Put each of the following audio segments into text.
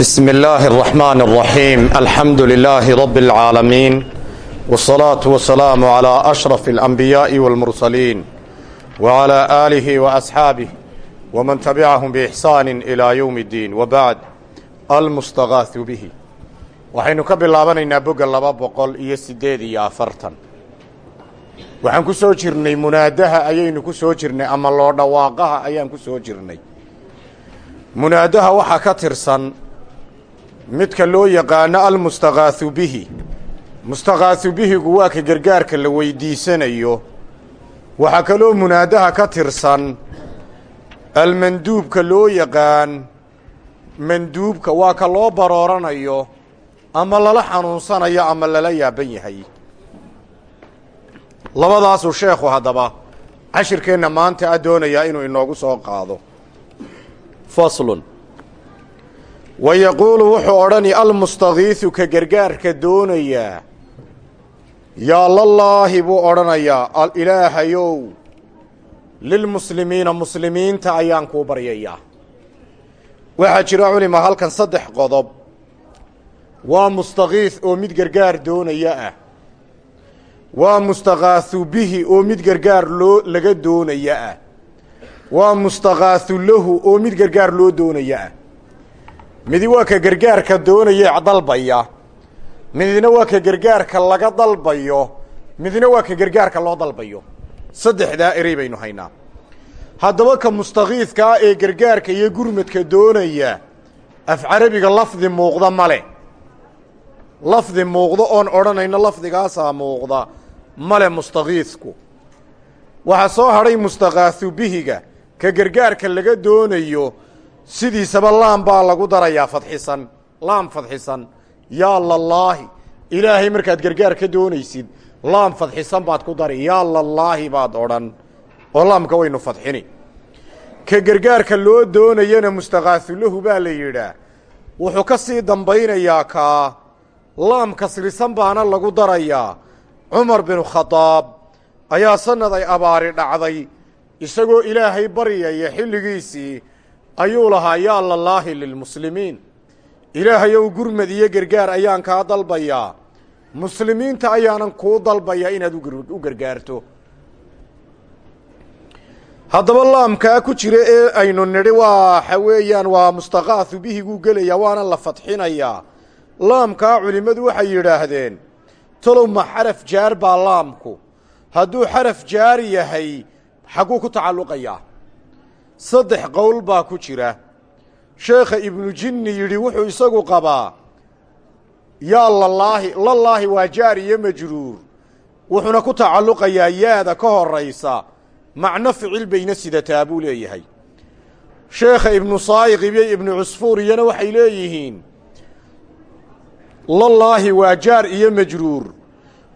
بسم الله الرحمن الرحيم الحمد لله رب العالمين والصلاة والسلام على أشرف الأنبياء والمرسلين وعلى آله وأصحابه ومن تبعهم بإحسان إلى يوم الدين وبعد المستغاث به waxaynu ka bilaabanaynaa boga laba boqol iyo siddeed iyo afartan waxaan ku soo jirnay munaadaha ayaynu ku soo jirnay ama loo dhawaaqaha ayaan ku soo jirnay munaadaha waxaa ka tirsan midka loo yaqaano almustaqaahu bihi. Mustaqaahu bihigu waa ka gargaarka la weydiisanayo. Waxaa kaloo munaadaha ka tirsan almanduubka loo yaqaan manduubka waa ka loo barooranayo ama lala xanuunsanayo ama lala yaaban yahay. Labadaasuu sheekhu haddaba cashirkeenna maanta a doonayaa inuu inoogu soo qaado. Faslun wa yaquulu wuxuu odhani almustakiisu ka gargaarka doonayaa yaa lallaahi buu odhanayaa ilaahayow lilmuslimiina muslimiinta ayaan kuu baryayaa waxaa jira culima halkan saddex qodob. Waa mustakiis oo mid gargaar doonaya ah. Waa mustaqaasu bihi oo mid gargaar loo laga doonaya ah. Waa mustaqaasu lahu oo mid gargaar loo doonaya ah midi waa ka gargaarka doonaya dalbaya midna waa ka gargaarka laga dalbayo. Midna waa ka gargaarka loo dalbayo. Saddexdaa erey baynu haynaa. Haddaba ka mustakiiskaa ee gargaarka iyo gurmadka doonaya af carabiga lafdi muuqda male lafdi muuqdo oon odhanayno lafdigaasaa muuqda male mustakiisku waxaa soo hadhay mustaqaasu bihiga ka gargaarka laga doonayo sidiisaba laam baa lagu darayaa fadxisan laam fadxisan. Yaa lallaahi ilaahay markaad gargaar ka doonaysid laam fadxisan baad ku dari yaa lallaahi baad odhan oo laamka waynu fadxini. Ka gargaarka loo doonayana mustaqaasu lahu baa la yidhaa. Wuxuu ka sii dambaynayaa kaa laam kasrisan baana lagu darayaa. Cumar binu khadaab ayaa sanad ay abaari dhacday isagoo ilaahay baryaya xilligiisii ayuu lahaa yaa lallaahi lilmuslimiin ilaahayow gurmad iyo gargaar ayaan kaa dalbayaa. Muslimiinta ayaanan kuu dalbayaa inaad u gargaarto. Haddaba laamkaa ku jira ee aynu nidhi waxa weeyaan waa mustaqaasu bihiguu gelayaa waana la fadxinayaa. Laamkaa culimmadu waxay yidhaahdeen talow ma xaraf jaar baa laamku. Hadduu xaraf jaar yahay xagguu ku tacalluqayaa saddex qowl baa ku jira. Sheekha ibnu jinni yidhi wuxuu isagu qabaa yaa lalaahi lalaahi waa jaar iyo majruur. Wuxuuna ku tacalluqayaa yaada ka horaysa macno ficil bayna sidataa buu leeyahay. Sheekha ibnu saayiq iyo ibnu cusfuur iyana waxay leeyihiin lalaahi waa jaar iyo majruur.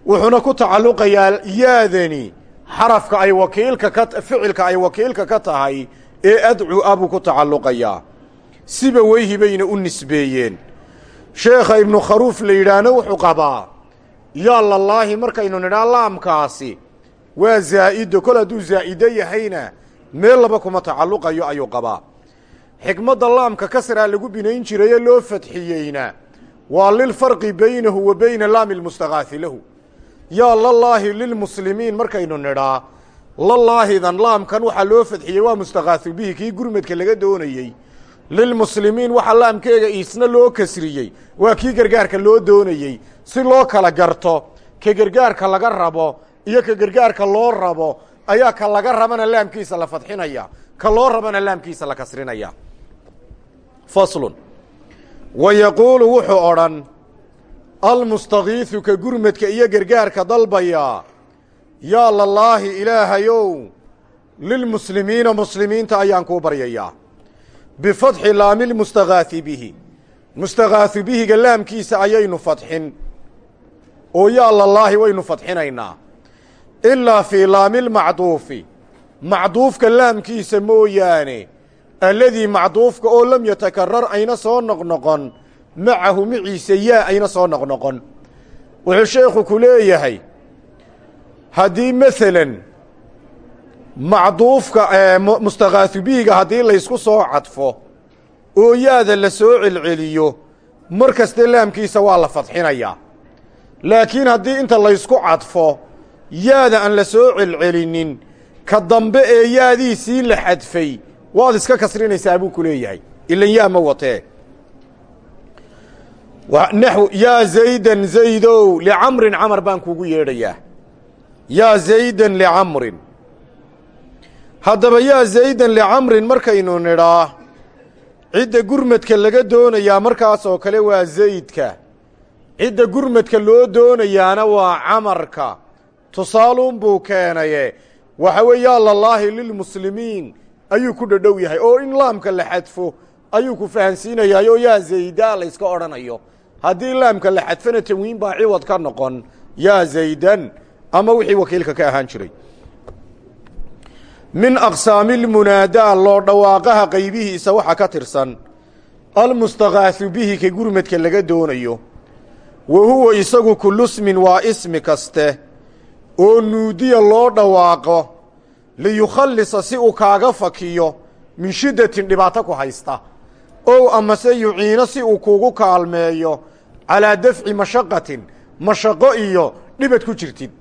Wuxuuna ku tacalluqayaa yaadani xarafka ay wakiilka ka ficilka ay wakiilka ka tahay ee adcu a buu ku tacalluqayaa siba weyhi bayna u nisbeeyeen. Sheekha ibnu kharuuf la yidhaahna wuxuu qabaa yaa lallaahi markaynu nidhaa laamkaasi waa zaa'ido kol hadduu zaa'ido yahayna meel laba kuma tacalluqayo ayuu qabaa. Xikmadda laamka kasraa lagu binayn jirayee loo fadxiyeyna waa lilfarqi baynahu wa bayna laami lmustaqaahi lahu. Yaa lallaahi lilmuslimiin markaynu nidhaa lallaahidan laamkan waxaa loo fadxiyey waa mustaqaahu bihi kii gurmadka laga doonayey lilmuslimiin waxaa laamkeega iisna loo kasriyey. Waa kii gargaarka loo doonayey. Si loo kala garto ka gargaarka laga rabo iyo ka gargaarka loo rabo ayaa ka laga rabana laamkiisa la fadxinaya. Ka loo rabana laamkiisa la kasrinaya. Faslun. Wa yaquulu wuxuu odhan almustakiisu ka gurmadka iyo gargaarka dalbayaa yaa lallaahi ilaahayow lilmuslimiina muslimiinta ayaan kuu baryayaa bifadxi laami lmustakaasi bihi. Mustakaasi bihiga laamkiisa ayaynu fadxin oo yaa lallaahi waynu fadxinaynaa ilaa fii laami lmacduufi macduufka laamkiisa mooyaane alladii macduufka oo lam yatakarar ayna soo noqnoqon macahu maciise yaa ayna soo noqnoqon. Wuxuu sheekhu ku leeyahay haddii masalan macduufka mustakaasubihiga haddii laysku soo cadfo oo yaada la soo celceliyo mar kaste laamkiisa waa la fadxinayaa laakiin haddii inta laysku cadfo yaada aan la soo celcelinin ka dambe ee yaadiisii la xadfay waad iska kasrinaysaa buu ku leeyahay. Ilan yaa ma watee naxw yaa zaydan zaydow licamrin camar baan kuugu yeedhayaa yaa zaydan licamrin haddaba yaa zaydan licamrin markaynu nidhaa cidda gurmadka laga doonayaa markaas oo kale waa zaydka. Cidda gurmadka loo doonayaana waa camarka. Tusaaluunbuu keenaye. Waxa weeye yaa lalaahi lilmuslimiin ayuu ku dhadhow yahay. Oo in laamka la xadfo ayuu ku fahansiinayaa oo yaa zaydaa layska odhanayo. Haddii laamka la xadfana tanwiin baa ciwad ka noqon. Yaa zaydan ama wixii wakiilka ka ahaan jiray. Min aqsaami lmunaadaa loo dhawaaqaha qaybihiisa waxaa ka tirsan almustakaasu bihi ka gurmadka laga doonayo wa huwa isagu kulusmin waa ismi kaste oo nuudiya loo dhawaaqo liyukhallisa si uu kaaga fakiyo min shiddatin dhibaato ku haysta ow amase yuciino si uu kuugu kaalmeeyo calaa dafci mashaqatin mashaqo iyo dhibad ku jirtid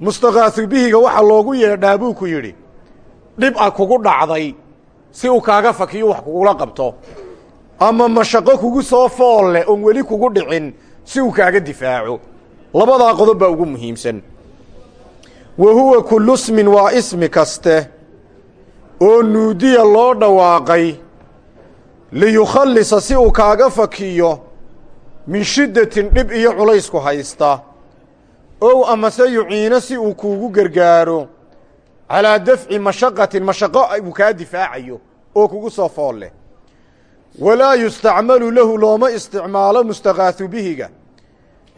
mustakaasu bihiga waxaa loogu yeedhaa buu ku yidhi dhib a kugu dhacday si uu kaaga fakiyo wax kugula qabto. Ama mashaqo kugu soo fool leh oon weli kugu dhicin si uu kaaga difaaco. Labadaa qodob baa ugu muhiimsan. Wa huwa kullu smin waa ismi kaste oo nuudiya loo dhawaaqay liyukhallisa si uu kaaga fakiyo min shiddatin dhib iyo culaysku haysta ow amase yuciino si uu kuugu gargaaro calaa dafci mashaqatin mashaqo uu kaa difaacayo oo kugu soo fool leh walaa yustacmalu lahu looma isticmaalo mustakaasu bihiga.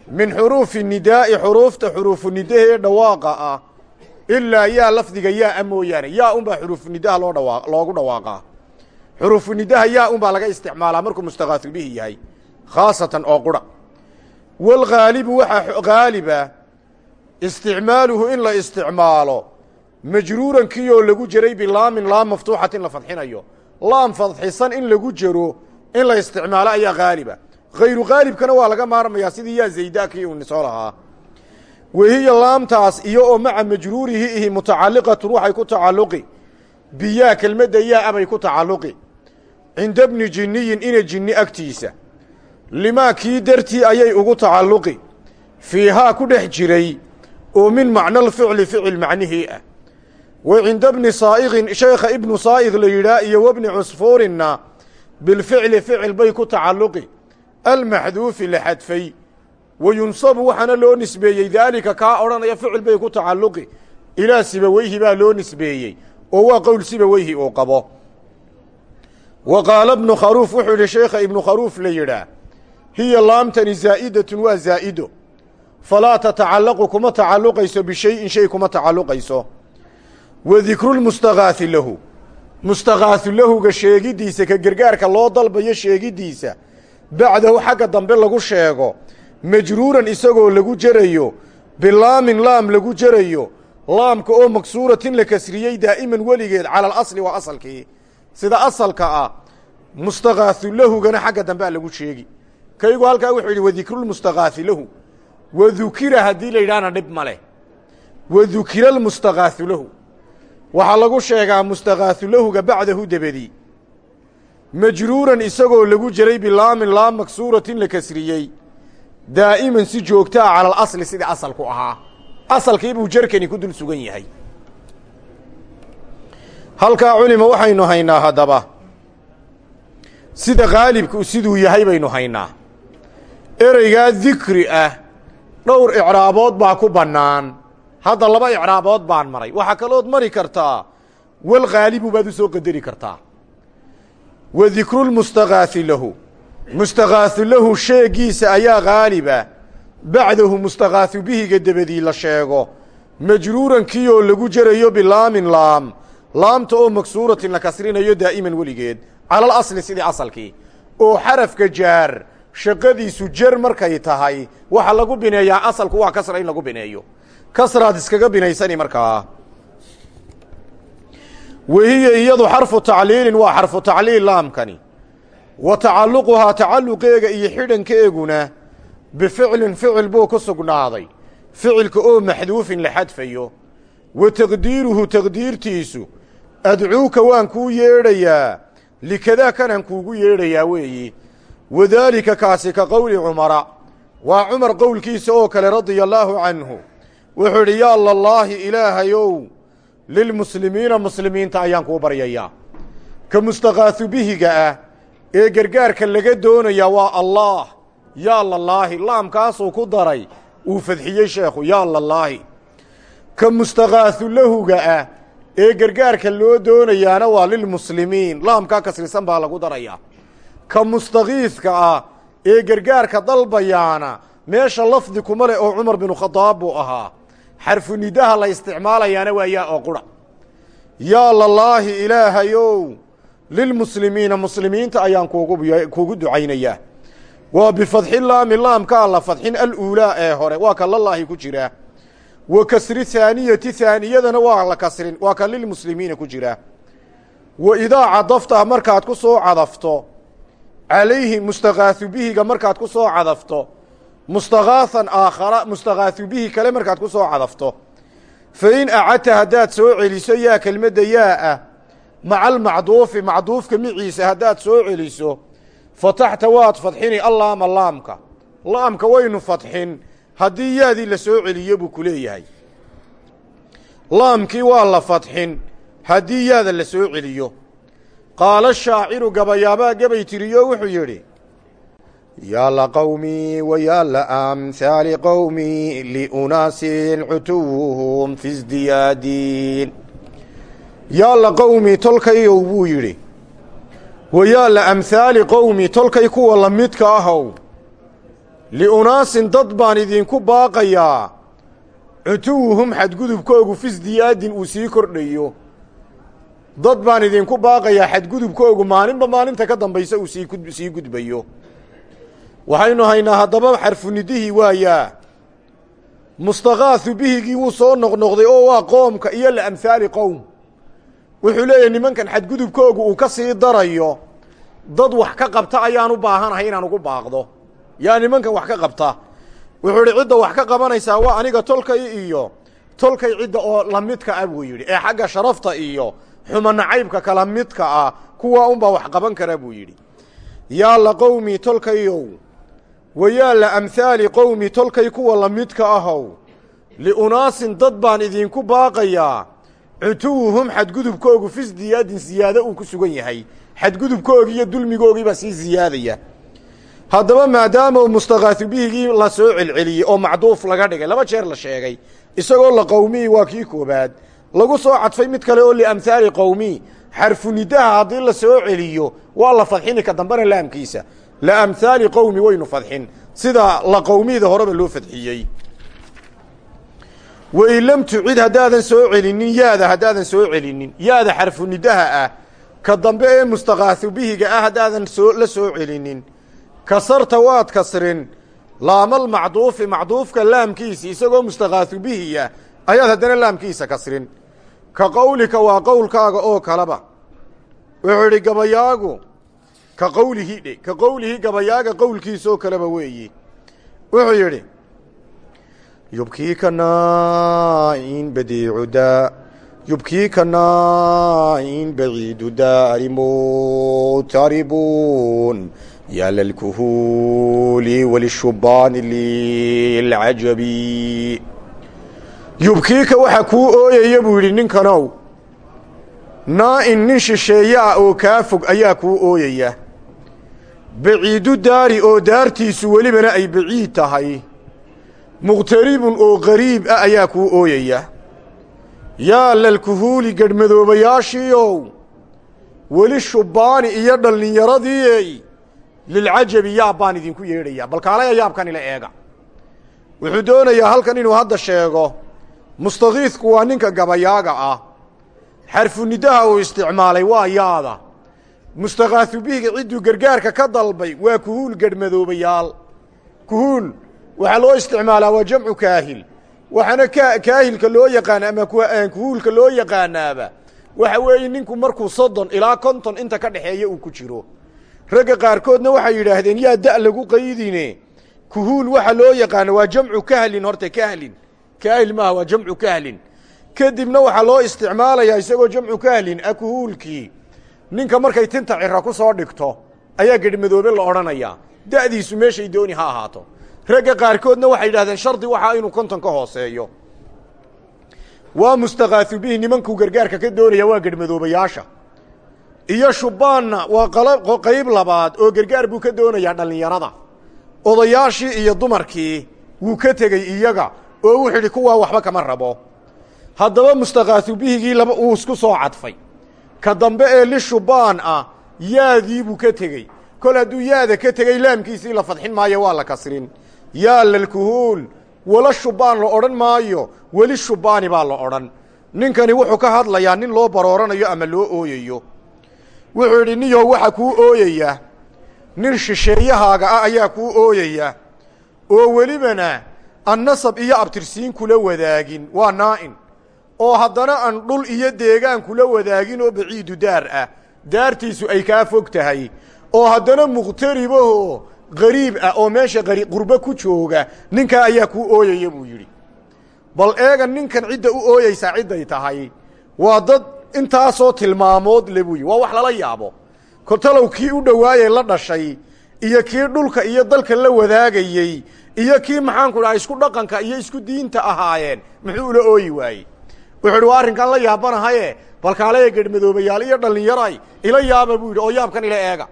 Min xuruufi nidaa'i xuruufta xuruufu nidahee dhawaaqa ah ilaa yaa lafdiga yaa a mooyaane yaa unbaa xuruufu nidaha loo dhawa loogu dhawaaqaa. Xuruufu nidaha yaa unbaa laga isticmaalaa markuu mustakaasu yahay khaasatan oo qura. Walghaalibu waxaa haaliba isticmaaluhu in la isticmaalo. Majruuran kii oo lagu jeray bilaamin laam maftuuxat in la fadxinayo. Laam fadxisan in lagu jero in la isticmaalo ayaa haaliba hayru haalibkana waa laga maarmayaa sidii yaa zaydaa kii uu nisoo lahaa wahiya laamtaas iyo oo maca majruurihi ihi mutacalliqatun waxay ku tacalluqi. Biyaa kelmadda yaa abay ku tacalluqi. Cinda bni jinniyin ina jinni agtiisa. Limaa kii dartii ayay ugu tacalluqi. Fiihaa ku dhex jiray oo min macnalficli ficil macnihii ah. Wa cinda bni saa'iqin sheekha ibnu saa'iq la yidhaah iyo wabni cusfuurinna bilficli ficil bay ku tacalluqi. Almaxduufi la xadfay wa yunsabu waxaana loo nisbeeyey daalika kaa odhanaya ficil bay ku tacalluqi. Ilaa sibaweyhi baa loo nisbeeyey oo waa qowl sibaweyhi uu qabo. Wa qaala bnu kharuuf wuxuu yidhi sheekha ibnu kharuuf la yidhaah hiya laamtani zaa'idatun waa zaa'ido falaa tatacallaqu kuma tacalluqayso bishayin shay kuma tacalluqayso wa dikrulmustakaahi lahu mustakaahu lahuga sheegiddiisa ka gargaarka loo dalbayo sheegiddiisa bacdahu xagga dambe lagu sheego majruuran isagoo lagu jerayo bilaamin laam lagu jerayo laamka oo maksuuratin la kasriyey daa'iman weligeed cala alasli waa asalkii sida asalka ah mustakaahu lahugana xagga dambea lagu sheegi kaygu halkaa wuxuu yidhi wadikrulmustakaahi lahu wa dukira haddii la yidhahna dhib ma leh wa dukira almustakaahu lahu waxaa lagu sheegaa mustakaahu lahuga bacdahu debedi majruuran isagoo lagu jeray bilaamin laam maksuuratin la kasriyey daa'iman si joogtaa cala alasli sidii asalku ahaa asalkii buu jerkani ku dul sugan yahay halkaa culima waxaynu haynaa haddaba sida khaalibku siduu yahay baynu haynaa ereygaa dikri ah dhowr icraabood baa ku bannaan. Hadda laba icraabood baan maray. Waxaa kalood mari kartaa wal khaalibu baad u soo qadari kartaa. Wa dikrulmustakaahi lahu. Mustakaahu lahu sheegiisa ayaa haaliba bacdahu mustakaahu bihiga debedii la sheego. Majruuran kii oo lagu jerayo bilaamin laam. Laamta oo maksuuratin la kasrinayo daa'iman weligeed. Calal asli sidii asalkii. Oo xarafka jaar shaqadiisu jer markay tahay waxa lagu bineeyaa asalku waa kasra in lagu bineeyo. Kasraad iskaga binaysani markaa. Wahiya iyadu xarfu tacliilin waa xarfu tacliil laamkani. Wa tacalluquhaa tacalluqeega iyo xidhankeeguna bificlin ficil buu ku sugnaaday. Ficilka oo maxduufin la xadfayo. Wa taqdiiruhu taqdiirtiisu adcuuka waan kuu yeedhayaa likadaa kanaan kuugu yeedhayaa weeyi wadaalika kaasi ka qowli cumara. Waa cumar qowlkiisa oo kale radia allaahu canhu. Wuxuu idhi yaa lallaahi ilaahayow lilmuslimiina muslimiinta ayaan kuu baryayaa. Ka mustaqaasu bihiga ah ee gargaarka laga doonayaa waa allaah. Yaa lallaahi laamkaasuu ku daray. Uu fadxiyey sheekhu yaa lallaahi ka mustaqaasu lahuga ah ee gargaarka loo doonayaana waa lilmuslimiin laamkaa kasrisan baa lagu darayaa ka mustakiiska ah ee gargaarka dalbayaana meesha lafdi kuma leh oo cumar binu khadaab buu ahaa. Xarfu nidaha la isticmaalayaana waa yaa oo qura. Yaa lallaahi ilaahayow lilmuslimiina muslimiinta ayaan kuugu ducaynayaa. Waa bifadxi laami laamkaa la fadxin aluulaa ee hore waa ka lalaahi ku jiraa wa kasri haaniyati haaniyadana waa la kasrin waa ka lilmuslimiina ku jiraa wa idaa cadafta markaad ku soo cadafto calayhi mustakaasu bihiga markaad ku soo cadafto. Mustakaahan aakhara mustakaasu bihi kale markaad ku soo cadafto. Fa in acadta haddaad soo celiso yaa kelmadda yaa ah maca almacduufi macduufka miciisa haddaad soo celiso fataxta waad fadxini allaama laamka. Laamka waynu fadxin haddii yaadii la soo celiyo buu ku leeyahay. Laamkii waa la fadxin haddii yaada la soo celiyo qaala shaaciru gabayaabaa gabay tiriyo wuxuu yidhi yaa la qowmii wa yaa la amhaali qowmii liunaasin cutuwuhum fi sdiyaadiin yaa la qowmii tolkayow buu yidhi wa yaa la amhaali qowmii tolkay kuwa la midka ahow liunaasin dad baan idinku baaqayaa cutuwuhum xadgudubkoogu fi sdiyaadin uu sii kordhayo dad baan idinku baaqayaa xadgudubkoogu maalinba maalinta ka dambaysa uu sii gudbayo. Waxaynu haynaa haddaba xarfunidihii waayaa mustakaasu bihigii wuu soo noqnoqday oo waa qoomka iyo la amhaali qowm. Wuxuu leeyahay nimankan xadgudubkoogu uu ka sii darayo dad wax ka qabta ayaan u baahanahay inaan ugu baaqdo. Yaa nimankan wax ka qabta? Wuxuu idhi cidda wax ka qabanaysaa waa aniga tolkay iyo tolkay cidda oo la midka ah buu yidhi ee xagga sharafta iyo xuma nacaybka kala midka ah kuwaa unbaa wax qaban kara buu yidhi. Yaa la qowmii tolkayow wa yaa la amhaali qowmi tolkay kuwa la midka ahow liunaasin dad baan idinku baaqayaa cutuwuhum xadgudubkoogu fi sdiyaadin siyaado uu ku sugan yahay xadgudubkoogii iyo dulmigoogii baa sii siyaadaya haddaba maadaama mustakaasu bihigii la soo celceliyey oo macduuf laga dhigay laba jeer la sheegay isagoo la qowmii waa kii koobaad lagu soo cadfay mid kale oo liamhaali qowmii xarfu nidaha haddii la soo celiyo waa la fadxini ka dambena laamkiisa. Laamhaali qowmi waynu fadxin. Sida la qowmiyda horeba loo fadxiyey. Wain lam tucid haddaadan soo celinin yaada haddaadan soo celinin. Yaada xarfu nidaha ah. Ka dambe ee mustakaasu bihiga ah haddaadan soo la soo celinin. Kasarta waad kasrin. Laamal macduufi macduufka laamkiisi isagoo mustakaasu bihiya ayaad haddana laamkiisa kasrin ka qowlika waa qowlkaaga oo kaleba. Wuxuu idhi gabayaagu ka qowlihi dhe ka qowlihi gabayaaga qowlkiisaoo kaleba weeyi. Wuxuu yidhi yubkiika naain badiicu yubkiika naain baciidu daari mutaribun yaa lalkuhuuli walishubaani lilcajabi yubkiika waxa kuu ooyaya buu yidhi ninkanow naa-in nin shisheeye ah oo kaa fog ayaa kuu ooyaya. Baciidu daari oo daartiisu welibana ay baciid tahay. Muqtaribun oo qariib ah ayaa kuu ooyaya. Yaa lalkuhuuli gadhmadoobayaashiiow weli shubbaani iyo dhallinyaradiiey lilcajabi yaab baan idinku yeedhayaa yaabkan ila eega. Wuxuu doonayaa halkan inuu hadda sheego mustakiisku waa ninka gabayaaga ah. Xarfu nidaha uu isticmaalay waa yaada. Mustakaasu bihiga cidduu gargaarka ka dalbay waa kuhuul gadhmadoobayaal kuhuul waxaa loo isticmaalaa waa jamcu kaahil. Waxaana ka kaahilka loo yaqaana ama kuhuulka loo yaqaanaaba waxa weeye ninku markuu soddon ilaa konton inta ka dhexeeya uu ku jiro. Ragga qaarkoodna waxay yidhaahdeen yaa da' lagu qaydine. Kuhuul waxa loo yaqaano waa jamcu kahlin horta kahlin kaahil maaha waa jamcu kahlin kadibna waxaa loo isticmaalayaa isagoo jamcu kahlin ah kuhuulkii ninka markay tinta cira ku soo dhigto ayaa gedhmadoobe la odhanayaa da'diisu meeshay dooni ha ahaato. Ragga qaarkoodna waxay yidhahdeen shardi waxaa inuu konton ka hooseeyo. Waa mustakaau bihi nimankuu gargaarka ka doonaya waa gedhmadoobayaasha. Iyo shubbaanna waa qayb labaad oo gargaar buu ka doonayaa dhallinyarada. Odayaashii iyo dumarkii wuu ka tegey iyaga oo wuxuu idhi kuwaa waxba kama rabo. Haddaba mustakaau bihigii laba uu isku soo cadfay. Ka dambe ee li shubbaan ah yaadii buu ka tegey. Kol hadduu yaada ka tegey laamkiisii la fadxin maayo waa la kasrin. Yaa lalkuhuul wala shubbaan la odhan maayo weli shubbaani baa la odhan. Ninkani wuxuu ka hadlayaa nin loo barooranayo ama loo ooyayo. Wuxuu yidhi niyow waxa kuu ooyaya. Nin shisheeyahaaga ah ayaa kuu ooyaya. Oo welibana annasab iyo abtirsiin kula wadaagin waa naa'in. Oo haddana aan dhul iyo deegaan kula wadaagin oo baciidu daar ah daartiisu ay kaa fog tahay. Oo haddana muqtaribahoo gariib ah oo meesha qurbo ku jooga ninkaa ayaa kuu ooyaya buu yidhi. Bal eega ninkan cidda u ooyeysaa cidday tahay waa dad intaasoo tilmaamood le buu yidhi. Waa wax lala yaabo. Kortalow kii u dhowaayey la dhashay iyo kii dhulka iyo dalka la wadaagayey iyo kii maxaanku dhaha isku dhaqanka iyo isku diinta ahaayeen muxuu ula ooyi waayey? Wuxuu idhi waa la yaabanahaye balkaalaya gedhmadoobayaal iyo dhallinyaray ila yaaba buu yidhi oo yaabkan ila eega.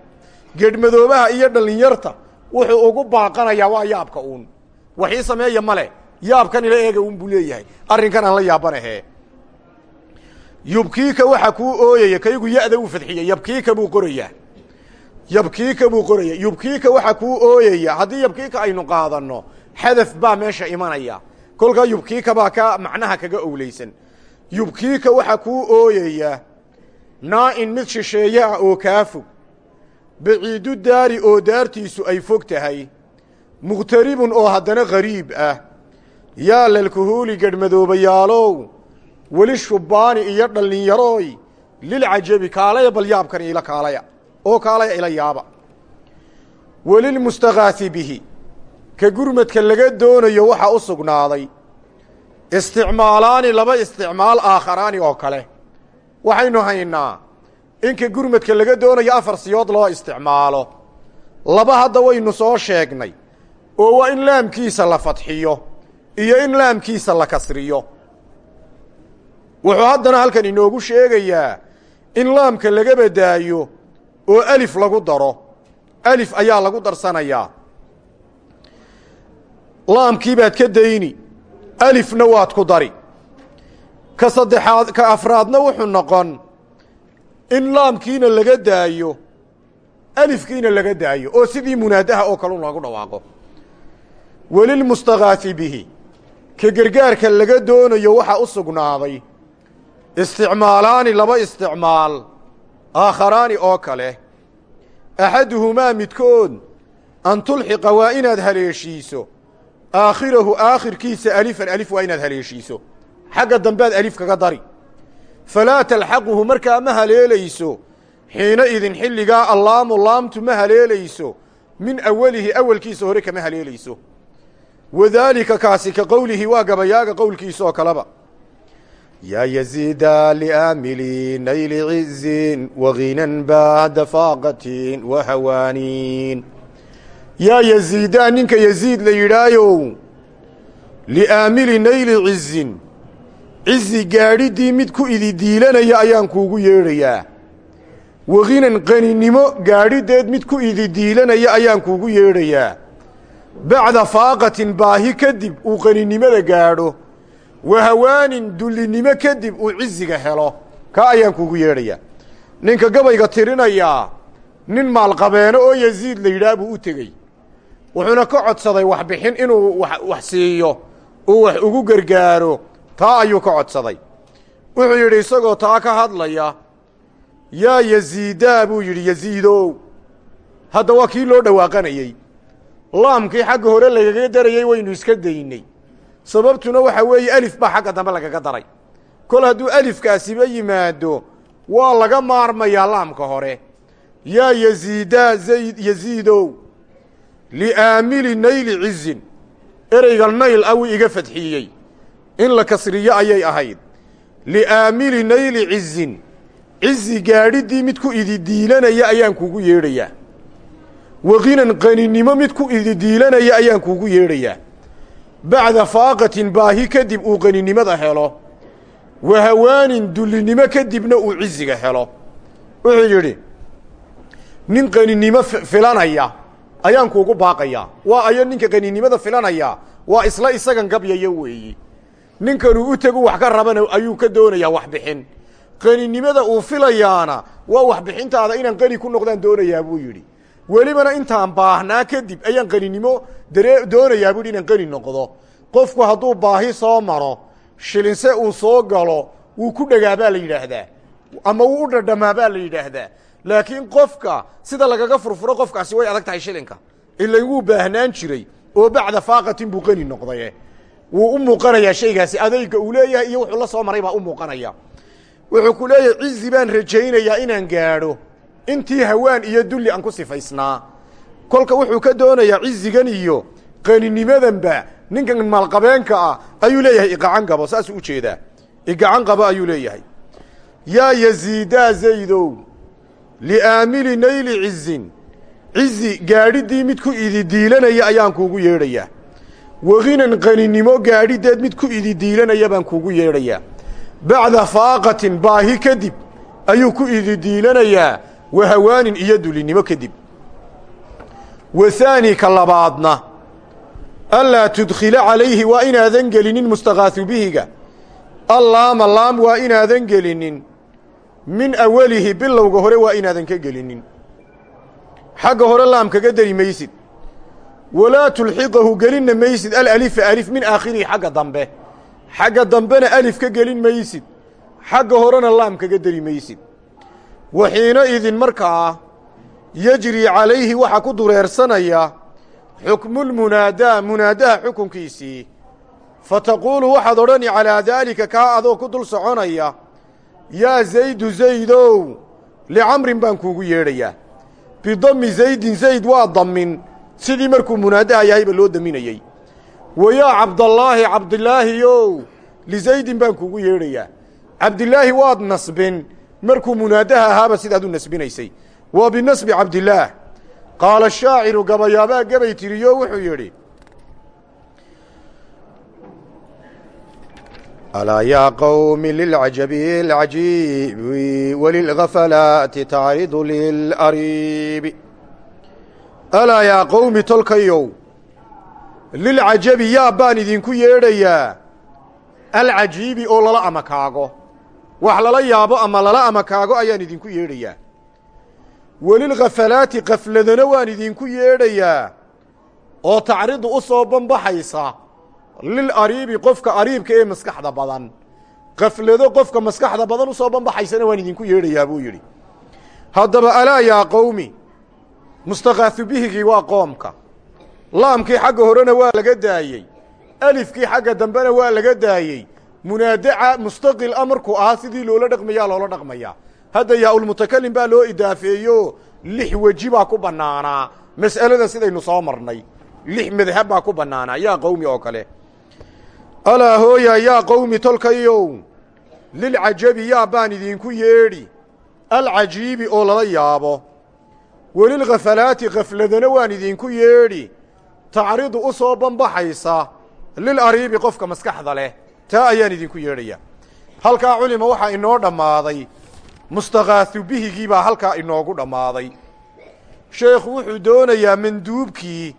Gedhmadoobaha iyo dhallinyarta wuxuu ugu baaqanayaa waa yaabka uun. Waxii sameeya male yaabkan ila eega uun buu leeyahay. Arrinkan aan la yaabanahe yubkiika waxa kuu ooyaya kaygu ya'da uu yabkiika buu qorayaa yabkiika buu qoraya yubkiika waxa kuu ooyaya haddii yabkiika aynu qaadanno xadaf baa meesha imanaya. Kolkaa yubkiika baa ka macnaha kaga owleysan. Yubkiika waxa kuu ooyaya naa'in mid shisheeye ah oo kaa fog. Baciidu daari oo daartiisu ay fog tahay. Muqtaribun oo haddana gariib ah. Yaa lalkuhuuli gedhmadoobayaalow weli shubbaani iyo dhallinyarooy lilcajabi kaalaya bal yaabkan iila kaalaya oo kaalaya ila yaaba. Welilmustakaasi bihi. Ka gurmadka laga doonayo waxaa u sugnaaday. Isticmaalaani laba isticmaal aakharaani oo kale. Waxaynu haynaa inka gurmadka laga doonayo afar siyood loo isticmaalo. Laba hadda waynu soo sheegnay oo waa in laamkiisa la fadxiyo iyo in laamkiisa la kasriyo. Wuxuu haddana halkan inoogu sheegayaa in laamka laga badaayo oo alif lagu daro. Alif ayaa lagu darsanayaa. Laamkii baad ka dayni alifna waad ku dari. Ka saddexaad ka afraadna wuxuu noqon in laamkiina laga daayo alifkiina laga daayo oo sidii munaadaha oo kale un loogu dhawaaqo. Welilmustakaasi bihi ka gargaarka laga doonayo waxaa u sugnaaday. Isticmaalaani laba isticmaal aakharaani oo kale axaduhumaa midkood an tulxiqa waa inaad haleeshiiso. Aakhirahu aakhirkiisa alifan alif waa inaad haleeshiiso. Xagga dambead alif kaga dari. Falaa talxaquhu markaa ma haleelayso xiina idin xilligaa allaamu laamtu ma haleelayso min awalihi awalkiisa hore kama haleelayso. Wadaalika kaasi ka qowlihi waa gabayaaga qowlkiisaoo kaleba yaa yaziida liaamili nayli cizin waginan bacda faaqatin wahawaaniin yaa yaziidaa ninka yaziid la yidhaayow liaamili nayli cizin cizi gaadhiddii mid ku ididiilanaya ayaan kuugu yeedhayaa waginan qaninimo gaadhiddeed mid ku ididiilanaya ayaan kuugu yeedhayaa bacda faaqatin baahi kadib uu qaninimada gaadho wa hawaanin dullinimo kadib uu ciziga helo. Kaa ayaan kuugu yeedhayaa ninka gabayga tirinayaa nin maalqabeeno oo yaziid la yidhaah buu u tegey. Wuxuuna ka codsaday waxbixin inuu wax siiyo uu wax ugu gargaaro. Taa ayuu ka codsaday. Wuxuu yidhi isagoo taa ka hadlaya yaa yaziidaa buu yidhi yaziidow hadda waa kii loo dhawaaqanayey. Laamkii xagga hore lagaga darayey waynu iska daynay sababtuna waxa weeye alif baa xagga dambe lagaga daray. Kol hadduu alifkaasiba yimaado waa laga maarmayaa laamka hore. Yaa yaziidaa zayd yaziidow liaamili nayli cizin. Ereyga nayl ah wuu iga fadxiiyey in la kasriyo ayay ahayd. Liaamili nayli cizin. Cizi gaadhiddii mid ku ididiilanaya ayaan kuugu yeedhayaa. Wakinan qaninimo mid ku ididiilanaya ayaan kuugu yeedhayaa bacda faaqatin baahi kadib uu qaninimada helo wa hawaanin dullinimo kadibna uu ciziga helo. Wuxuu yidhi nin qaninimo filanaya ayaan kuugu baaqayaa waa ayo ninka qaninimada filanaya waa isla isagan gabyaya weeyi. Ninkanuu u tegu wax ka rabana ayuu ka doonayaa waxbixin qaninimada uu filayaana waa waxbixintaada inaan qani ku noqdaan doonayaa buu yidhi welibana intaan baahnaa kadib ayaan qaninimo daree doonayaa buu yidhi inaan qani noqdo. Qofku hadduu baahi soo maro shilinse uu soo galo wuu ku dhegaa baa la yidhaahdaa. Ama wuu u dhadhamaa baa la yidhaahdaa. Laakiin qofka sida lagaga furfuro qofkaasi way adag tahay shilinka. Ilan wuu baahnaan jiray oo bacda faaqatin buu qani noqdaye. Wuu u muuqanayaa shaygaasi adayga uu leeyahay iyo wuxuu la soo maray baa u muuqanaya. Wuxuu ku leeyahay cizi baan rajaynayaa inaan gaadho intii hawaan iyo dulli aan ku sifaysnaa. Kolka wuxuu ka doonayaa cizigan iyo qaninimadanba ninkan maalqabeenka ah ayuu leeyahay igacan gabo saasuu u jeedaa. Igacan qabo ayuu leeyahay. Yaa yaziidaa zaydow liaamili nayli cizin. Cizi gaadhiddii mid ku ididiilanaya ayaan kuugu yeedhayaa. Wakinan qaninimo gaadhideed mid ku ididiilanaya baan kuugu yeedhayaa. Bacda faaqatin baahi kadib ayuu ku ididiilanayaa wa hawaanin iyo dulinimo kadib. Wa haani ka labaadna anlaa tudkhila calayhi waa inaadan gelinin mustakaasu bihiga. Allaama laam waa inaadan gelinin. Min awalihi bilowga hore waa inaadan ka gelinin. Xagga hore laam kaga dari maysid. Walaa tulxiqahu gelinna maysid. Alalifa alif min aakhirihi xagga dambe. Xagga dambena alif ka gelin maysid. Xagga horena laam kaga dari maysid wa xiina idin markaa yejrii calayhi waxaa ku dureersanaya xukmulmunaadaa munaadaha xukunkiisii fa taquulu waxaad odhani calaa daalika kaa adoo ku dul soconaya yaa zaydu zaydow licamrin baan kuugu yeedhayaa bidammi zaydin zayd waa dammin. Sidii markuu munaadaha yahayba loo daminayey wa yaa cabdallaahi cabdilaahiyow lizaydin baan kuugu yeedhayaa cabdilaahi waad nasbin markuu munaadaha ahaaba sidaad u nasbinaysay. Waa binasbi cabdillaah qaala shaaciru gabayaabaa gabay tiriyo wuxuu yidhi alaa yaa qowmi lilcajabi alcajiibi walilghafalaati tacridu lilariibi alaa yaa qowmi tolkayow lilcajabi yaab baan idinku yeedhayaa alcajiibi oo lala amakaago wax lala yaabo ama lala amakaago ayaan idinku yeedhayaa. Welilkhafalaati khafladana waan idinku yeedhayaa. Oo tacridu u soo banbaxaysa lil ariibi qofka ariibka ee maskaxda badan. Khaflado qofka maskaxda badan u soo banbaxaysana waan idinku yeedhayaa buu yidhi. Haddaba alaa yaa qowmi mustakaasu bihigii waa qoomka. Laamkii xagga horena waa laga daayey. Alifkii xagga dambena waa laga daayey munaadaca mustaqil a markuu ahaa sidii loola dhaqmayaa loola dhaqmayaa. Hadda yaa-ulmutakalim baa loo idaafeeyo lix weji baa ku bannaanaa. Mas'alada sidaynu soo marnay lix madhab baa ku bannaanaa yaa qowmi oo kale. Alaa hooya yaa qowmi tolkayow lilcajabi yaa baan idinku yeedhi. Alcajiibi oo lala yaabo. Welilkhafalaati khafladana waan idinku yeedhi. Tacridu u soo banbaxaysa lil ariibi qofka maskaxda leh taa ayaan idinku yeedhayaa halkaa culima waxaa inoo dhammaaday mustakaasu bihigii baa halkaa inoogu dhammaaday. Sheekhu wuxuu doonayaa manduubkii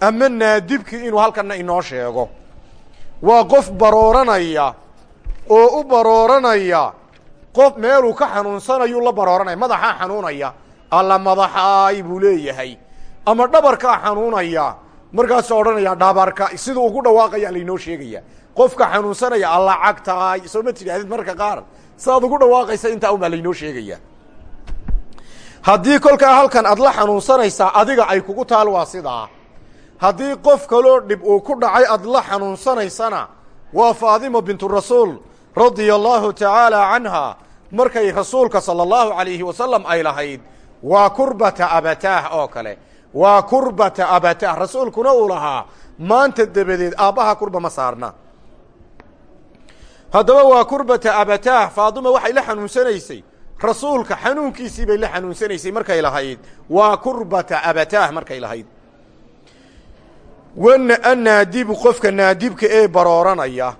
ama naadibkii inuu halkanna inoo sheego. Waa qof barooranaya oo u barooranaya qof meeluu ka xanuunsanayuu la barooranaya. Madaxaa xanuunaya alla madaxaay buu leeyahay. Ama dhabarkaa xanuunaya markaasuu odhanaya dhabarka siduu ugu dhawaaqaya laynoo sheegaya qofka xanuunsanaya alla cagtaay soo ma tidhaahdid marka qaar. Saaad ugu dhawaaqaysa intaa un baa laynoo sheegaya. Haddii kolkaa halkan aad la xanuunsanaysaa adiga ay kugu taal waa sidaa. Haddii qof kaloo dhib uu ku dhacay aad la xanuunsanaysana waa faadima bintu rasuul radia allaahu tacaala canha markay rasuulka sala allahu calayhi wasalam ay lahayd waa kurbata abataah oo kale. Waa kurbata abataah rasuulkuna uu lahaa maanta dabadeed aabbaha kurba ma saarna haddaba waa kurbata abataah faaduma waxay la xanuunsanaysay. Rasuulka xanuunkiisii bay la xanuunsanaysay markay lahayd. Waa kurbata abataah markay lahayd. Annaadibu qofka naadibka ee barooranaya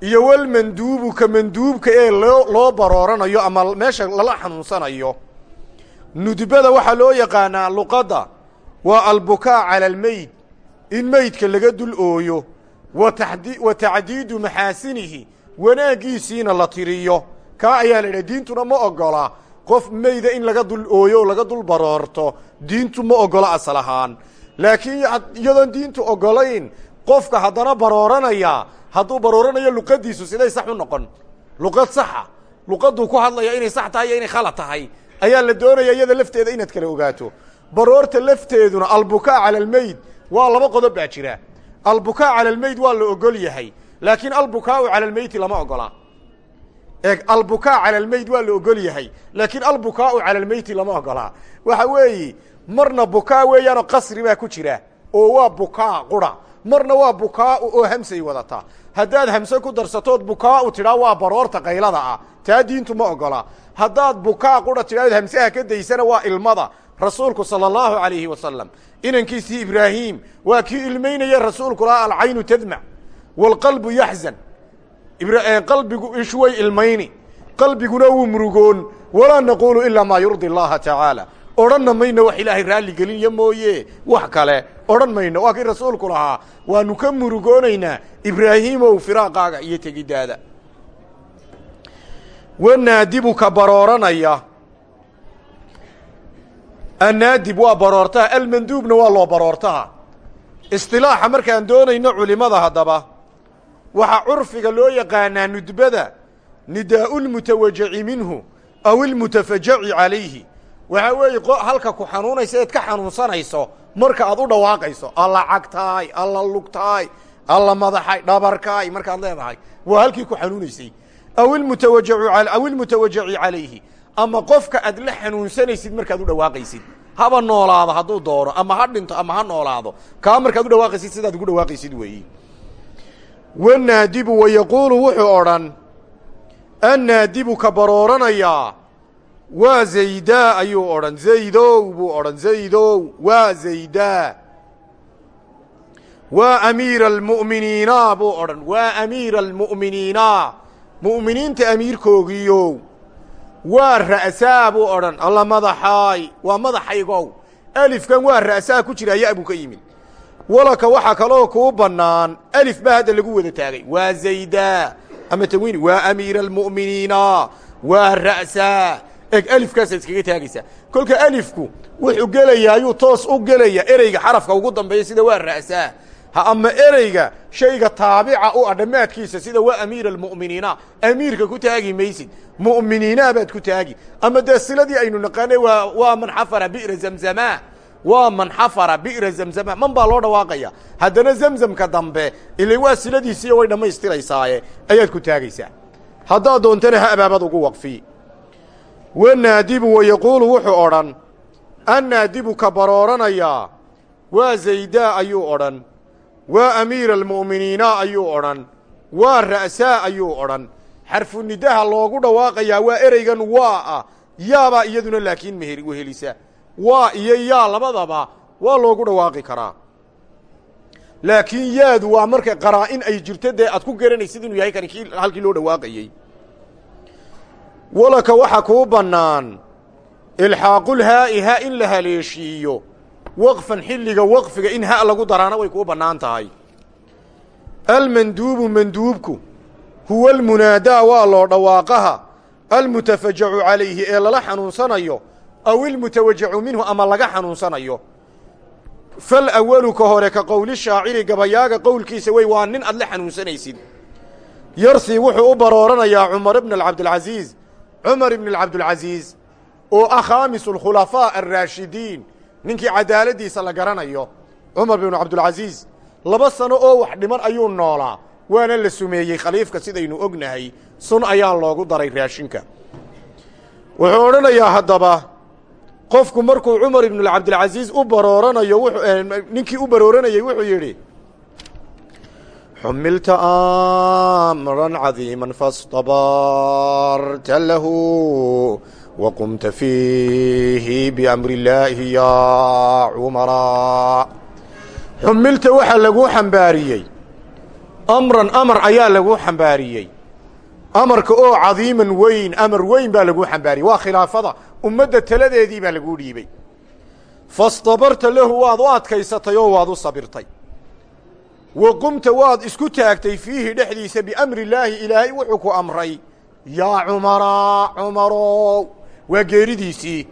iyo walmanduubu ka manduubka ee loo loo barooranayo ama meesha lala xanuunsanayo nudbada waxaa loo yaqaanaa luqadda. Waa albukaa cala almeyd in meydka laga dul ooyo wa tacdiidu maxaasinihi wanaaggiisiina la tiriyo. Kaa ayaa la yidhaha diintuna ma ogola. Qof meyda in laga dul ooyo o laga dul baroorto diintu ma ogola asal ahaan. Laakiin iyadoon diintu ogolayn qofka haddana barooranaya hadduu barooranayo luqadiisu siday sax u noqon. Luqad saxa. Luqaduu ku hadlaya inay sax tahay iyo inay khalad tahay. Ayaa la doonaya iyada lafteeda inaad kala ogaato. Baroorta lafteeduna albukaa cala almeyd waa laba qodob baa jira albukaa cala almeyd waa la ogol yahay laakiin albukaau cala almeyti lama ogola. Eeg albukaa cala almeyd waa la ogol yahay laakiin albukaau cala almeyti lama ogola. Waxa weeye marna bukaa weeyaanoo qasri baa ku jira oo waa bukaa qura. Marna waa bukaau oo hamsay wadataa haddaad hamse ku darsatood bukaau tidhaa waa baroorta qaylada ah. Taa diintu ma ogola. Haddaad bukaa qura tidhaahod hamsaha ka daysana waa ilmada rasuulku sala allahu alayhi wasalam inankiisii ibraahim waa kii ilmaynaya rasuulku laha alcaynu tadmac waalqalbu yaxzan. Qalbigu ishu way ilmayni qalbiguna wuu murugoon. Walaa naquulu ilaa maa yurdi allaha tacaala. Odhanna mayno wax ilaahay raalli gelinyo mooye wax kale. Odhan mayno waa kii rasuulku lahaa. Waanu ka murugoonaynaa ibraahiimow firaaqaaga iyo tegidaada. Wanaadibu ka barooranaya annaadib waa baroortaha almanduubna waa loo baroortaha isطilaaxa markaan doonayno culimada haddaba waxaa curfiga loo yaqaanaa nudbada nidaa'u lmutawajaci minhu aw ilmutafajaci calayhi. Waxaa weeye halka ku xanuunaysa eed ka xanuunsanayso marka aad u dhawaaqayso alla cagtaay alla lugtaay alla madaxay dhabarkaay markaad leedahay waa halkii ku xanuunaysay. Aw ilmutawajaci calayhi ama qofka aad la xanuunsanaysid markaad u dhawaaqaysid. Haba noolaado hadduu doono ama ha dhinto ama ha noolaado. Kaa markaad u dhawaaqaysid sidaad ugu dhawaaqaysid weeyi. Wanaadibu wayaquulu wuxuu odhan annaadibu ka barooranayaa waa zaydaa ayuu odhan. Zaydow buu odhan. Zaydow waa zaydaa waa amiira almu'miniina buu odhan. Waa amiira almu'miniina. Mu'miniinta amiirkoogiiyow waa ra'saa buu odhan. Alla madaxaay waa madaxaygow. Alifkan waa ra'saa ku jira ayaa buu ka yimid. Walaka waxaa kaloo kuu bannaan. Alif baa hadda lagu wada taagay. Waa zaydaa ama tanwiini waa amiira almu'miniina waa ra'saa. Eg alifkaasaad iskaga taagaysaa. Kolka alifku wuxuu gelayaa ayuu toos u gelaya ereyga xarafka ugu dambeeya sida waa ra'saa ha ama ereyga shayga taabica u ah dhammaadkiisa sida waa amiira almu'miniina. Amiirka ku taagi maysid. Mu'miniina baad ku taagi. Ama dee siladii aynu naqaanay waa waa man xafara bi'ra zamzama. Waa man xafara bi'ra zamzama. Man baa loo dhawaaqaya? Haddana zamzamka dambe ila waa siladiisiiyo way dhammaystiraysaaye ayaad ku taagaysaa. Haddaad doontana ha abaabad ugu waqfi. Wanaadibu wayaquulu wuxuu odhan annaadibu ka barooranayaa waa zaydaa ayuu odhan waa amiira almu'miniina ayuu odhan. Waa ra'saa ayuu odhan. Xarfu nidaha loogu dhawaaqayaa waa ereygan waa ah yaabaa iyaduna laakiin meher wehelisa waa iyo yaa labadaba waa loogu dhawaaqi karaa. Laakiin yaadu waa marka qaraa-in ay jirto dee aad ku garanaysid inuu yahay kani kii halkii loo dhawaaqayey walaka waxaa kuu bannaan. Ilxaaqulhaa'i ha in la haleeshiiyo waqfan xilliga waqfiga in ha lagu daraana way kuu bannaan tahay. Almanduubu manduubku huwa almunaadaa waa loo dhawaaqaha almutafajacu calayhi ee lala xanuunsanayo aw ilmutawajacu minhu ama laga xanuunsanayo. Fal awalu ka hore ka qowli shaaciri gabayaaga qowlkiisa wey waa nin aad la xanuunsanaysid. Yarsii wuxuu u barooranayaa cumar ibn cabdilcasiis cumar ibn cabdilcasiis oo ah khaamisu alkhulafaa alraashidiin ninkii cadaaladdiisa la garanayo cumar binu cabdilcasiis laba sano oo wax dhiman ayuu noolaa waana la sumeeyey khaliifka sidaynu ognahay sun ayaa loogu daray raashinka. Wuxuu odhanayaa haddaba qofku markuu cumar ibnu cabdilcasiis u barooranayo ninkii u barooranayey wuxuu yidhi xumilta amran cadiima faاstabarta lahu waqumta fiihi biamri illaahi ya cumara xumilta waxaa laguu xambaariyey amran amar ayaa laguu xambaariyey amarka oo cadiiman weyn amar weyn baa laguu xambaariyey waa khilaafada ummadda taladeedii baa laguu dhiibey fastabarta lahu waad u adkaysatay oo waad u sabirtay wa qumta waad isku taagtay fiihi dhexdiisa biamri illaahi ilaahay wuxuu ku amray. Yaa cumaraa cumarow waa geeridiisii.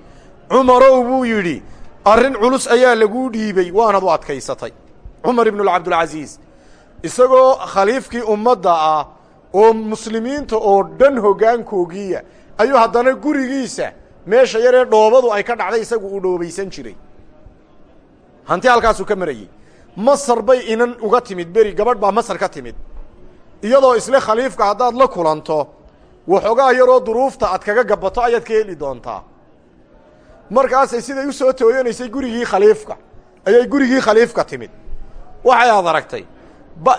Cumarow buu yidhi arrin culus ayaa laguu dhiibey waanad u adkaysatay. Cumar ibnu cabdulcasiis isagoo khaliifkii ummadda ah oo muslimiinta oo dhan hoggaankoogiiya ayuu haddana gurigiisa meesha yaree dhoobadu ay ka dhacday isagu uu dhoobaysan jiray. Hanti halkaasuu ka marayey masar bay inan uga timid beri gabadh baa masar ka timid. Iyadoo isle khaliifka haddaad la kulanto waxoogaa yaroo duruufta aad kaga gabato ayaad ka heli doontaa. Markaasay siday u soo tooyanaysay gurigii khaliifka ayay gurigii khaliifka timid. Waxay aad aragtay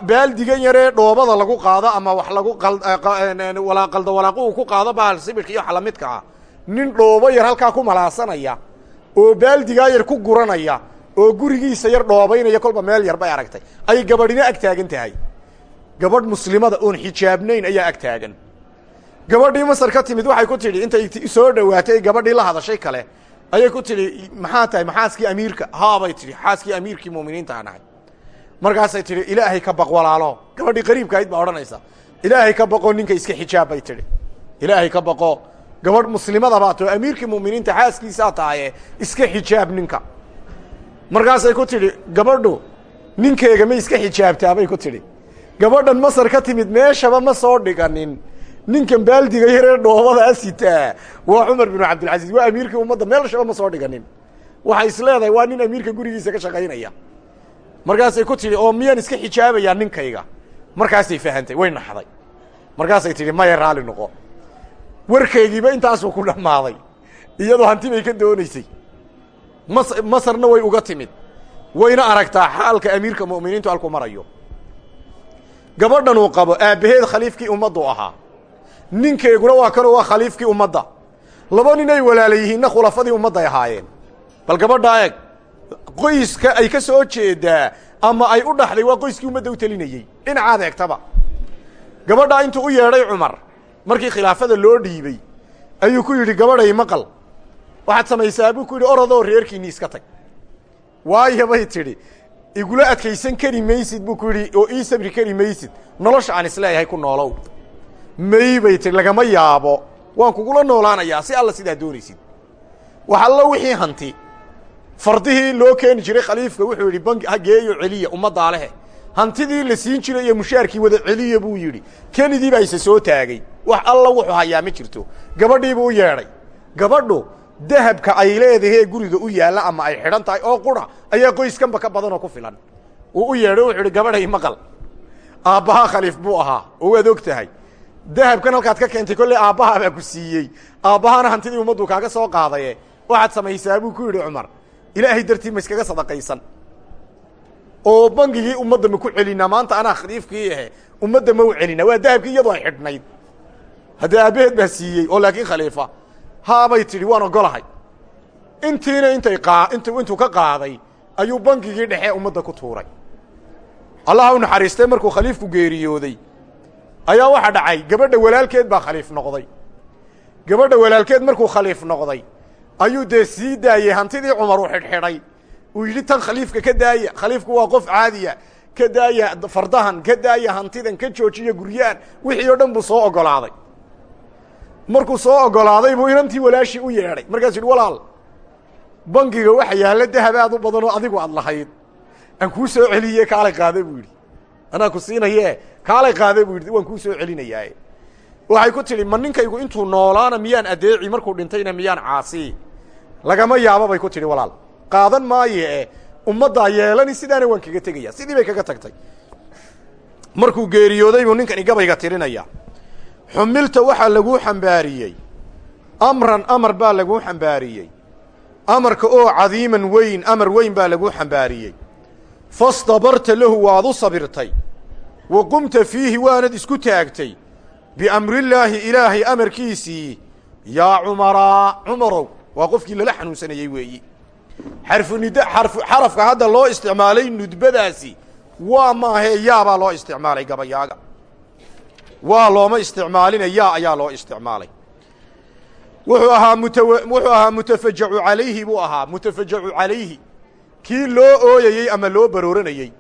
baaldigan yaree dhoobada lagu qaado ama wax lagu qalda walaaqu uu ku qaado bahal sibirka iyo xalamidka ah. Nin dhoobo yar halkaa ku malaasanaya oo baaldigaa yar ku guranaya oo gurigiisa yar dhoobaynaya kolba meel yar bay aragtay. Ay gabadhina ag taagan tahay. Gabadh muslimada oon xijaabnayn ayaa ag taagan. Gabadhii masar ka timid waxay ku tidhi intay soo dhowaatay gabadhii la hadashay kale. Ayay ku tidhi maxaa tahay maxaaskii amiirka? Haabay tidhi xaaskii amiirkii muuminiinta aan markaasay tidhi ilaahay ka baq walaalo gabadhii qariibka ahayd baa odhanaysa. Ilaahay ka baqo ninka iska xijaab bay tidhi. Ilaahay ka baqo. Gabadh muslimada baa amiirkii muuminiinta xaaskiisaa tahaye iska xijaab ninka markaasay ku tidhi gabadhu ninkeega ma iska xijaabtaabay ku tidhi. Gabadhan masar ka timid meeshaba ma soo dhiganin. Ninkan baaldiga yaree dhoobadaa sitaa waa cumar binu cabdilcasiis waa amiirkii ummadda meelshaba ma soo dhiganin. Waxay is leedahay waa nin amiirka gurigiisa ka shaqaynaya. Markaasay ku tidhi oo miyaan iska xijaabayaa ninkayga. Markaasay fahantay way naxday. Markaasay tidhi maya raali noqo. Warkaygiiba intaasuu ku dhammaaday iyadoo hanti bay ka doonaysay masarna way uga timid. Wayna aragtaa xaalka amiirka mu'miniintu halku marayo. Gabadhan uu qabo aabbaheed khaliifkii ummaddu ahaa. Ninkeeguna waa kanoo waa khaliifkii ummadda. Laba nin ay walaala khulafadii ummadday ahaayeen. Bal gabadhaa eeg qoyska ay ka soo jeedaa ama ay u dhaxday waa qoyskii ummadda u telinayey dhinacaad eegtaba. Gabadhaa intuu u yeedhay cumar markii khilaafada loo dhiibey ayuu ku yidhi gabadhay maqal waxaad samaysaa buu ku yidhi orodoo reerkiinni iska tag. Waayo bay tidhi igula adkaysan kari maysid buu ku yidhi oo ii sabri kari maysid. Nolosha aan is leeyahay ku noolow. May bay tidhi lagama yaabo. Waan kugula noolaanayaa si alla sidaa doonaysid. Wax allo wixii hanti fardihii loo keeni jiray khaliifka wuxuu yidhi bangi hageeyo celiya ummaddaa lehe hantidii la siin jiray iyo mushaarkii wada celiya buu yidhi kenidii baa isa soo taagay. Wax alla wuxuu hayaa ma jirto. Gabadhiibuu u yeedhay. Gabadhu dahabka ay leedahay ee guriga u yaalla ama ay xidhan tahay oo qura ayaa qoyskanba ka badanoo ku filan. Uu u yeedho wuxuu idhi gabadhay maqal aabbahaa khaliif buu ahaa. Oo waad og tahay dahabkan halkaad ka keentay kolley aabbahaa baa ku siiyey. Aabbahaana hantidii ummaddu kaaga soo qaadaye waxaad samaysaa buu ku yidhi cumar ilaahay dartii ma iskaga sadaqaysan. Oo bangigii ummadda ma ku celinaa maanta anaa khaliifkii ahe ummadda ma u celinaa waa dahabkii iyadoo ay xidhnayd. Haddii aabbaheed baa siiyey oo laakiin khaliifa haabay tidhi waan ogolahay. Intiina intay intuu ka qaaday ayuu bangigii dhexe ummadda ku tuuray. Allaha u naxariistay markuu khaliifku geeriyooday. Ayaa waxa dhacay gabadha walaalkeed baa khaliif noqday. Gabadha walaalkeed markuu khaliif noqday ayuu dee sii daayey hantidii cumar uu xidhxidhay. Uu yidhi tan khaliifka ka daaya khaliifku waa qof caadiya ka daaya fardahan ka daaya hantidan ka joojiya guryahan. Wixii oo dhan buu soo ogolaaday markuu soo ogolaaday buu inantii walaashii u yeedhay. Markaasuu yidhi walaal bangiga waxa yaalla dahab aad u badan oo adigu aad lahayd. Aan kuu soo celiye kaalay qaada buu yidhi. Anaa ku siinaye kaalay qaada buu yidhi. Waan kuu soo celinayaaye waxay ku tidhi ma ninkaygu intuu noolaana miyaan adeeci markuu dhintayna miyaan caasi. Lagama yaabo bay ku tidhi walaal qaadan maaye e ummaddaa yeelani sidaana waan kaga tegaya sidii bay kaga tagtay. Markuu geeriyooday buu ninkani gabayga tirinaya xumilta waxaa laguu xambaariyey. Amran amar baa laguu xambaariyey. Amarka oo cadiiman weyn amar weyn baa lagu xambaariyey. Fastabarta lahu waad u sabirtay. Wa qumta fiihi waanad isku taagtay. Biamrillaahi ilaahay amarkiisii yaa cumaraa cumarow. Waa qofkii lala xanuunsanayey weeyi. Xarfu nid xarafka hadda loo isticmaalay nudbadaasi. Waa maahee yaabaa loo isticmaalay gabayaaga waa looma isticmaalina yaa ayaa loo isticmaalay. Wuxuu ahaa mutaw wuxuu ahaa mutafajacu calayhi buu ahaa mutafajacu calayhi. Kii loo ooyayey ama loo barooranayey.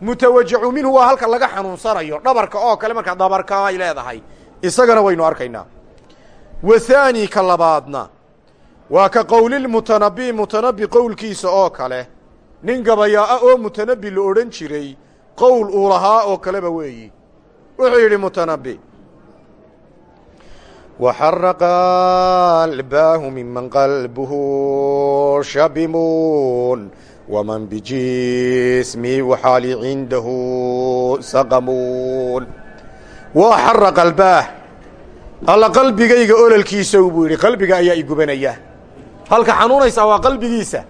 Mutawajacu minhu waa halka laga xanuunsanayo dhabarka oo kale markaa dhabarka ay leedahay. Isagana waynu arkaynaa. Wa haani ka labaadna waa ka qowlilmutanabi mutanabi qowlkiisa oo kale. Nin gabayaa-a oo mutanabi la odhan jiray qowl uu lahaa oo kaleba weeyi wuxuu yidhi mutanabi waxaraqa albaahu miman qalbuhu shabimuun waman bijismi waxaali cindahu saqamuun waa xaraqa albaah alla qalbigayga ololkiisow buu yidhi qalbiga ayaa i gubanaya. Halka xanuunaysaa waa qalbigiisa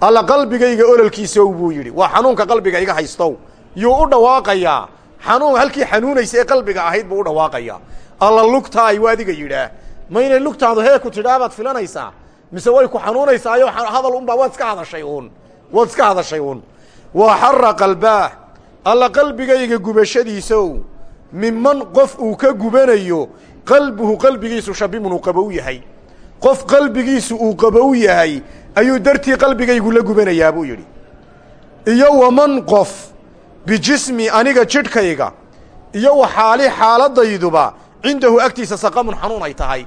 alla qalbigayga ololkiisow buu yidhi waa xanuunka qalbiga iga haystow yuu u dhawaaqayaa xanuun halkii xanuunaysa ee qalbiga ahayd buu u dhawaaqayaa alla lugtaay waa adiga yidhaah ma inay lugtaadu hee ku tidhaabaad filanaysaa? Mise way ku xanuunaysaayo hadal unbaa waad iska hadashay uun. Waad iska hadashay uun. Waa xaraqa albaah alla qalbigayga gubashadiisow miman qof uu ka gubanayo qalbuhu qalbigiisu shabimun uu qabow yahay. Qof qalbigiisu uu qabow yahay ayuu dartii qalbigaygu la gubanayaa buu yidhi. Iyo waman qof bijismi aniga jidhkayga iyo wa xaali xaaladayduba cindahu agtiisa saqamun xanuun ay tahay.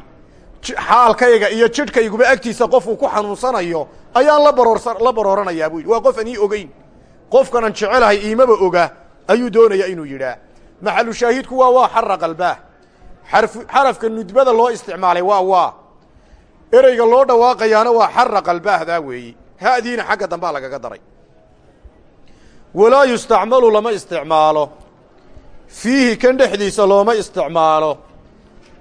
Xaalkayga iyo jidhkayguba agtiisa qofuu ku xanuunsanayo ayaan la barooranayaa buu yidhi. Waa qof aan ii ogeyn. Qofkanan jecelahay iimaba oga ayuu doonaya inuu yidhaah maxalu shaahidku waa waa xaraqa albaah xarf xarafka nudbada loo isticmaalay waa waa. Ereyga loo dhawaaqayaana waa xaraqa albaahdaa weeyi. Ha'diina xagga dambaa lagaga daray walaa yustacmalu lama isticmaalo. Fiihi kan dhexdiisa looma isticmaalo.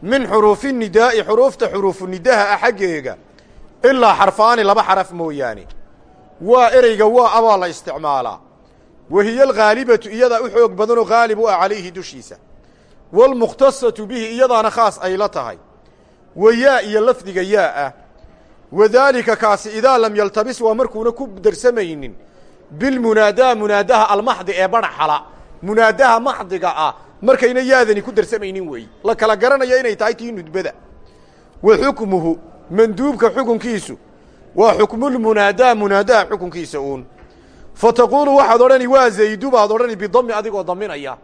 Min xuruufi nidaa'i xuruufta xuruufu nidaha ah xaggeega ilaa xarfaani laba xaraf mooyaane. Waa ereyga waa abaa la isticmaalaa. Wahiya alghaalibatu iyadaa u xoog badanoo haalib u ah calayhi dushiisa. Waalmukhtasatu bihi iyadaana khaas ay la tahay. Wa yaa iyo lafdiga yaa ah. Wadaalika kaasi idaa lam yaltabis waa markuuna ku darsamaynin bilmunaadaa munaadaha almaxdi ee badhaxala munaadaha maxdiga ah markayna yaadani ku darsamaynin weey la kala garanaya inay tahay tii nudbada wa xukmuhu manduubka xukunkiisu waa xukmulmunaadaa munaadaha xukunkiisa uun fa taquulu waxaad odhani waa zaydu baad odhani bidami adigoo daminaya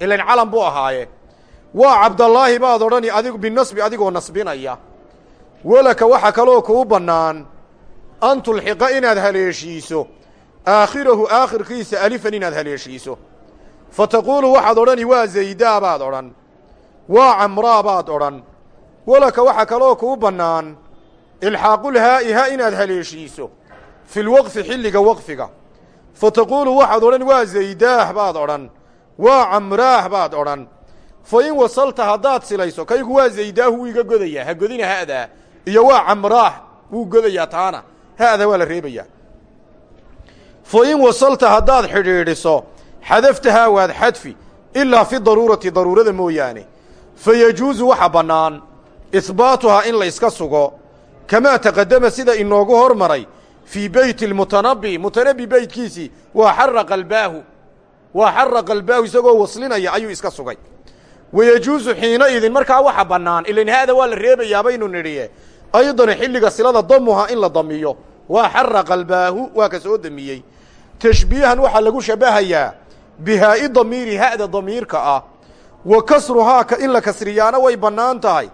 ilan calan buu ahaaye waa cabdallaahi baad odhani adig binasbi adigoo nasbinaya walaka waxa kaloo kuu bannaan an tulxiqa inaad haleeshiiso aakhirahu aakhirkiisa alifan inaad haleeshiiso. Fa taquulu waxaad odhani waa zaydaa baad odhan. Waa camraa baad odhan. Walaka waxa kaloo kuu bannaan ilxaaqulhaa'i ha inaad haleeshiiso fi lwaqfi xilliga waqfiga. Fa taquulu waxaad odhan waa zaydaah baad odhan. Waa camraah baad odhan. Fa in wasalta haddaad silayso kaygu waa zaydaahu wuu iga godayaa ha godina ha'daa iyo waa camraah wuu godayaa taana ha'da waa la reebayaa fa in wasalta haddaad xidhiidhiso xadaftahaa waad xadfi ilaa fi daruurati daruurada mooyaane fa yajuusu waxa bannaan ihbaatuhaa in la yska sugo kamaa taqadama sida inoogu hormaray fii beyti lmutanabbi mutanabbi beytkiisii waa xaraqa albaahu waa xaraqa albaahu isagoo waslinaya ayuu iska sugay wayejuusu xiina idin markaa waxa bannaan ilan haada waa la reebayaa baynu nidhiye aydan xilliga silada damuha in la damiyo waa albaahu waa ka soo damiyey tashbiihan waxaa lagu shabahayaa bihaa'i damiiri ha'da damiirka ah wa kasruhaa ka in la kasriyaana way bannaan tahay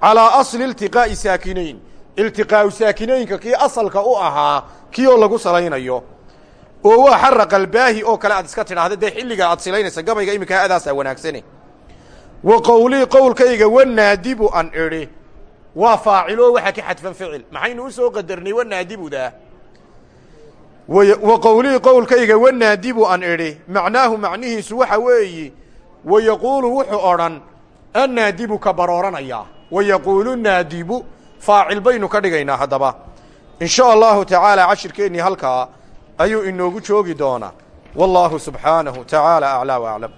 calaa asli iltiqaa'i saakinayn. Iltiqaa'u saakinaynka kii asalka u ahaa kii oo lagu salaynayo. Oo waa xaraqa albaahi oo kale aad iska tidhaahda dee xilliga aad silaynaysa gabayga iminka ha'daasaa wanaagsane. Wa qowlii qowlkayga wanaadibu an idhi. Waa faaciloo waxaa ka xadfan ficil. Maxaynu u soo qadarnay wanaadibudaa wa qowlii qowlkayga wanaadibu an idhi. Macnaahu macnihiisu waxa weeyi wa yaquulu wuxuu odhan annaadibu ka barooranayaa wa yaquulu naadibu faacil baynu ka dhigaynaa haddaba. In sha allahu tacaala cashirkeennii halkaa ayuu inoogu joogi doonaa. Wallaahu subxaanahu tacaala aclaa wa aclam